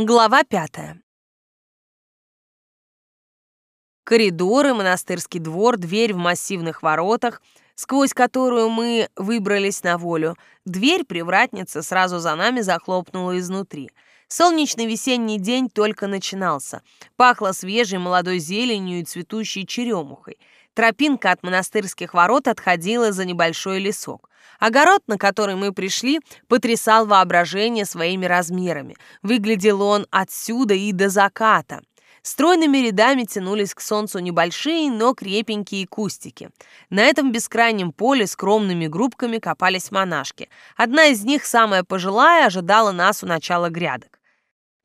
Глава пятая. Коридоры, монастырский двор, дверь в массивных воротах, сквозь которую мы выбрались на волю. Дверь привратница сразу за нами захлопнула изнутри. Солнечный весенний день только начинался. Пахло свежей молодой зеленью и цветущей черемухой. Тропинка от монастырских ворот отходила за небольшой лесок. Огород, на который мы пришли, потрясал воображение своими размерами. Выглядел он отсюда и до заката. Стройными рядами тянулись к солнцу небольшие, но крепенькие кустики. На этом бескрайнем поле скромными группками копались монашки. Одна из них, самая пожилая, ожидала нас у начала грядок.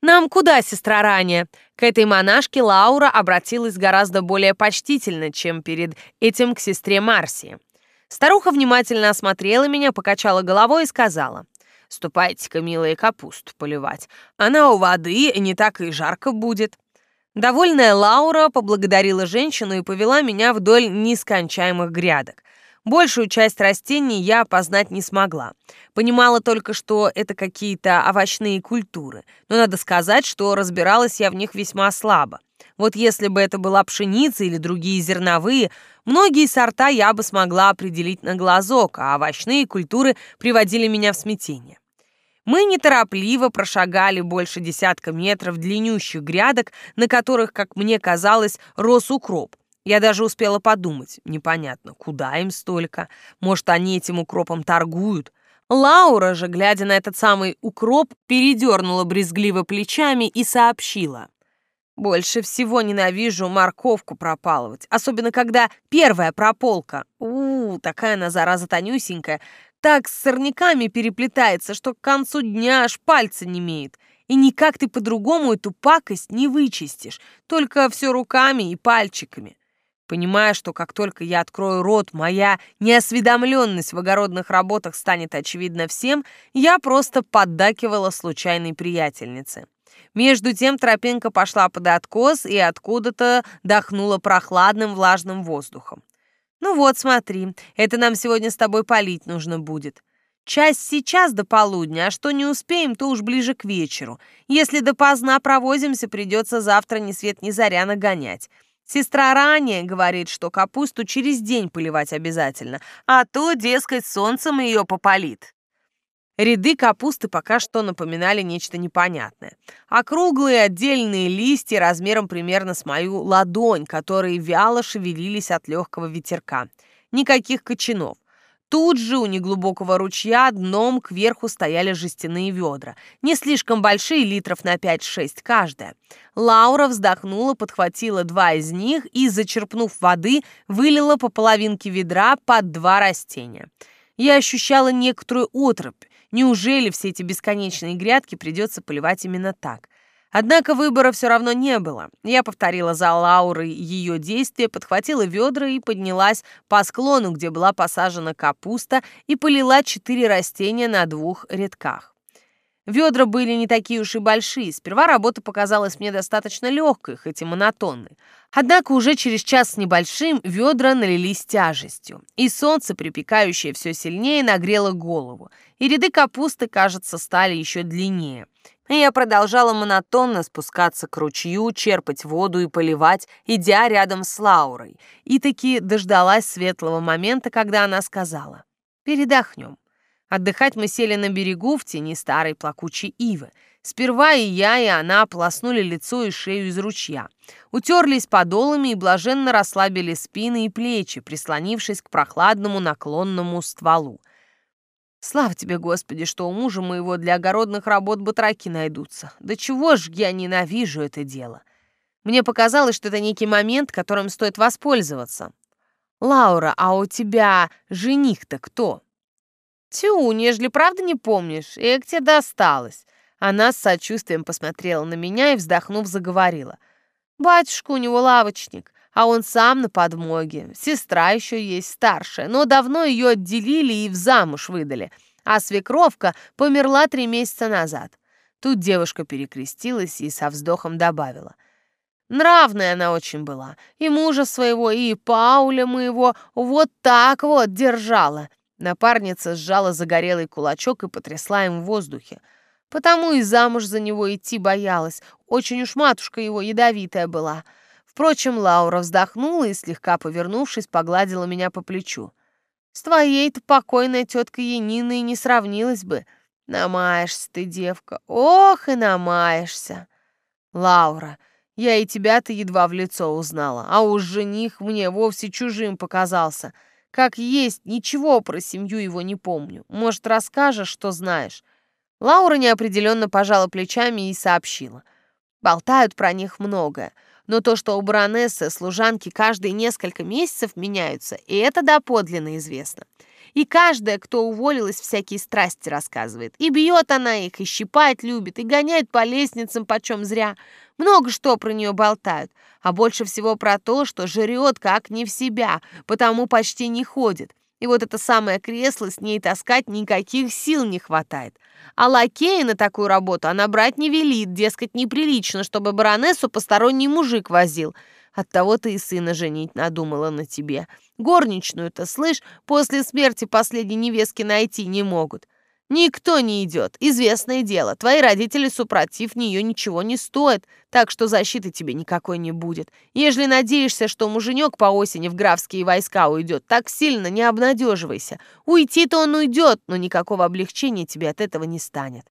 «Нам куда, сестра ранее?» К этой монашке Лаура обратилась гораздо более почтительно, чем перед этим к сестре Марсии. Старуха внимательно осмотрела меня, покачала головой и сказала. «Ступайте-ка, милая, капусту поливать. Она у воды, не так и жарко будет». Довольная Лаура поблагодарила женщину и повела меня вдоль нескончаемых грядок. Большую часть растений я опознать не смогла. Понимала только, что это какие-то овощные культуры. Но надо сказать, что разбиралась я в них весьма слабо. Вот если бы это была пшеница или другие зерновые, многие сорта я бы смогла определить на глазок, а овощные культуры приводили меня в смятение. Мы неторопливо прошагали больше десятка метров длиннющих грядок, на которых, как мне казалось, рос укроп. Я даже успела подумать, непонятно, куда им столько. Может, они этим укропом торгуют? Лаура же, глядя на этот самый укроп, передернула брезгливо плечами и сообщила. Больше всего ненавижу морковку пропалывать, особенно когда первая прополка. У, -у такая она зараза тонюсенькая, так с сорняками переплетается, что к концу дня аж пальцы не имеет. И никак ты по-другому эту пакость не вычистишь, только все руками и пальчиками. Понимая, что как только я открою рот, моя неосведомленность в огородных работах станет очевидна всем, я просто поддакивала случайной приятельнице. Между тем тропинка пошла под откос и откуда-то дохнула прохладным влажным воздухом. «Ну вот, смотри, это нам сегодня с тобой полить нужно будет. Часть сейчас до полудня, а что не успеем, то уж ближе к вечеру. Если допоздна провозимся, придется завтра ни свет ни заря нагонять. Сестра ранее говорит, что капусту через день поливать обязательно, а то, дескать, солнцем ее попалит. Ряды капусты пока что напоминали нечто непонятное. Округлые отдельные листья размером примерно с мою ладонь, которые вяло шевелились от легкого ветерка. Никаких кочанов. Тут же у неглубокого ручья дном кверху стояли жестяные ведра, не слишком большие, литров на 5-6 каждая. Лаура вздохнула, подхватила два из них и, зачерпнув воды, вылила по половинке ведра под два растения. Я ощущала некоторую отрыбь, Неужели все эти бесконечные грядки придется поливать именно так? Однако выбора все равно не было. Я повторила за Лаурой ее действия, подхватила ведра и поднялась по склону, где была посажена капуста, и полила четыре растения на двух рядках. Ведра были не такие уж и большие. Сперва работа показалась мне достаточно легкой, хоть и монотонной. Однако уже через час с небольшим ведра налились тяжестью. И солнце, припекающее все сильнее, нагрело голову. И ряды капусты, кажется, стали еще длиннее. И я продолжала монотонно спускаться к ручью, черпать воду и поливать, идя рядом с Лаурой. И таки дождалась светлого момента, когда она сказала «Передохнем». Отдыхать мы сели на берегу в тени старой плакучей ивы. Сперва и я, и она полоснули лицо и шею из ручья. Утерлись подолами и блаженно расслабили спины и плечи, прислонившись к прохладному наклонному стволу. Слава тебе, Господи, что у мужа моего для огородных работ батраки найдутся. Да чего ж я ненавижу это дело. Мне показалось, что это некий момент, которым стоит воспользоваться. Лаура, а у тебя жених-то кто? «Тю, нежели правда не помнишь? Эк, тебе досталось!» Она с сочувствием посмотрела на меня и, вздохнув, заговорила. «Батюшка у него лавочник, а он сам на подмоге. Сестра еще есть старшая, но давно ее отделили и в замуж выдали, а свекровка померла три месяца назад». Тут девушка перекрестилась и со вздохом добавила. Нравная она очень была, и мужа своего, и Пауля моего вот так вот держала. Напарница сжала загорелый кулачок и потрясла им в воздухе. Потому и замуж за него идти боялась. Очень уж матушка его ядовитая была. Впрочем, Лаура вздохнула и, слегка повернувшись, погладила меня по плечу. С твоей-то покойной теткой Яниной не сравнилась бы. Намаешься ты, девка, ох и намаешься. Лаура, я и тебя-то едва в лицо узнала, а уж жених мне вовсе чужим показался. Как есть, ничего про семью его не помню. Может, расскажешь, что знаешь?» Лаура неопределенно пожала плечами и сообщила. Болтают про них многое. Но то, что у баронессы служанки каждые несколько месяцев меняются, и это доподлинно известно. И каждая, кто уволилась, всякие страсти рассказывает. И бьет она их, и щипать любит, и гоняет по лестницам почем зря. Много что про нее болтают. А больше всего про то, что жрет как не в себя, потому почти не ходит. И вот это самое кресло с ней таскать никаких сил не хватает. А лакея на такую работу она брать не велит, дескать, неприлично, чтобы баронессу посторонний мужик возил. Оттого ты и сына женить надумала на тебе. Горничную-то, слышь, после смерти последней невестки найти не могут. Никто не идет, известное дело. Твои родители, супротив нее, ничего не стоят, так что защиты тебе никакой не будет. Ежели надеешься, что муженек по осени в графские войска уйдет, так сильно не обнадеживайся. Уйти-то он уйдет, но никакого облегчения тебе от этого не станет.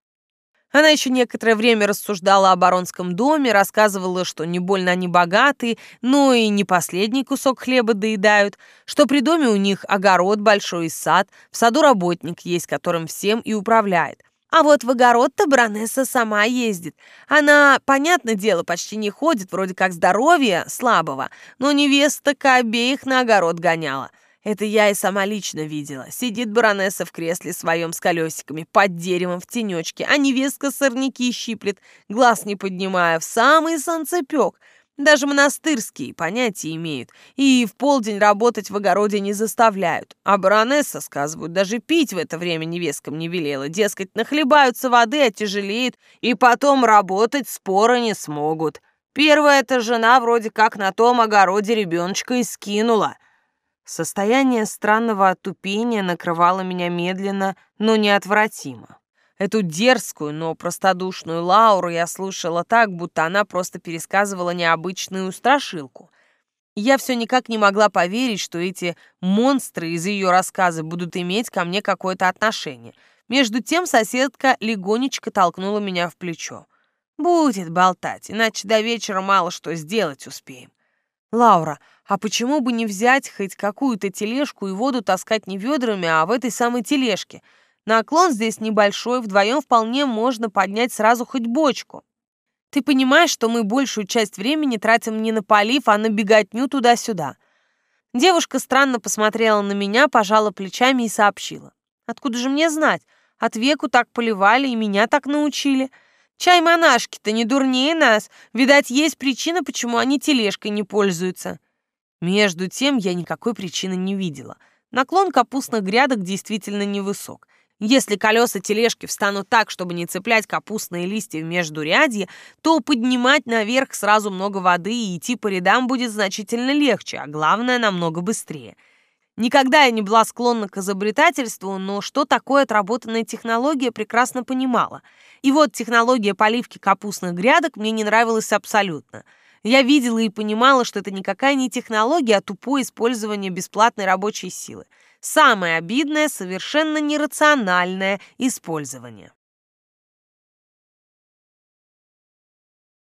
Она еще некоторое время рассуждала о баронском доме, рассказывала, что не больно они богаты, но и не последний кусок хлеба доедают, что при доме у них огород большой и сад, в саду работник есть, которым всем и управляет. А вот в огород-то баронесса сама ездит. Она, понятное дело, почти не ходит, вроде как здоровье слабого, но невеста-ка обеих на огород гоняла – это я и сама лично видела. Сидит баронесса в кресле своем с колесиками, под деревом в тенечке, а невестка сорняки щиплет, глаз не поднимая, в самый санцепек. Даже монастырские понятия имеют. И в полдень работать в огороде не заставляют. А баронесса, сказывают, даже пить в это время невесткам не велела. Дескать, нахлебаются воды, отяжелеют, и потом работать спора не смогут. Первая-то жена вроде как на том огороде ребеночка и скинула. Состояние странного отупения накрывало меня медленно, но неотвратимо. Эту дерзкую, но простодушную Лауру я слушала так, будто она просто пересказывала необычную страшилку. Я все никак не могла поверить, что эти монстры из ее рассказа будут иметь ко мне какое-то отношение. Между тем соседка легонечко толкнула меня в плечо. «Будет болтать, иначе до вечера мало что сделать успеем». «Лаура, а почему бы не взять хоть какую-то тележку и воду таскать не ведрами, а в этой самой тележке? Наклон здесь небольшой, вдвоем вполне можно поднять сразу хоть бочку. Ты понимаешь, что мы большую часть времени тратим не на полив, а на беготню туда-сюда?» Девушка странно посмотрела на меня, пожала плечами и сообщила. «Откуда же мне знать? От веку так поливали и меня так научили. Чай монашки-то не дурнее нас. Видать, есть причина, почему они тележкой не пользуются. Между тем я никакой причины не видела. Наклон капустных грядок действительно невысок. Если колеса тележки встанут так, чтобы не цеплять капустные листья в междурядье, то поднимать наверх сразу много воды и идти по рядам будет значительно легче, а главное, намного быстрее. Никогда я не была склонна к изобретательству, но что такое отработанная технология, прекрасно понимала. И вот технология поливки капустных грядок мне не нравилась абсолютно – я видела и понимала, что это никакая не технология, а тупое использование бесплатной рабочей силы. Самое обидное — совершенно нерациональное использование.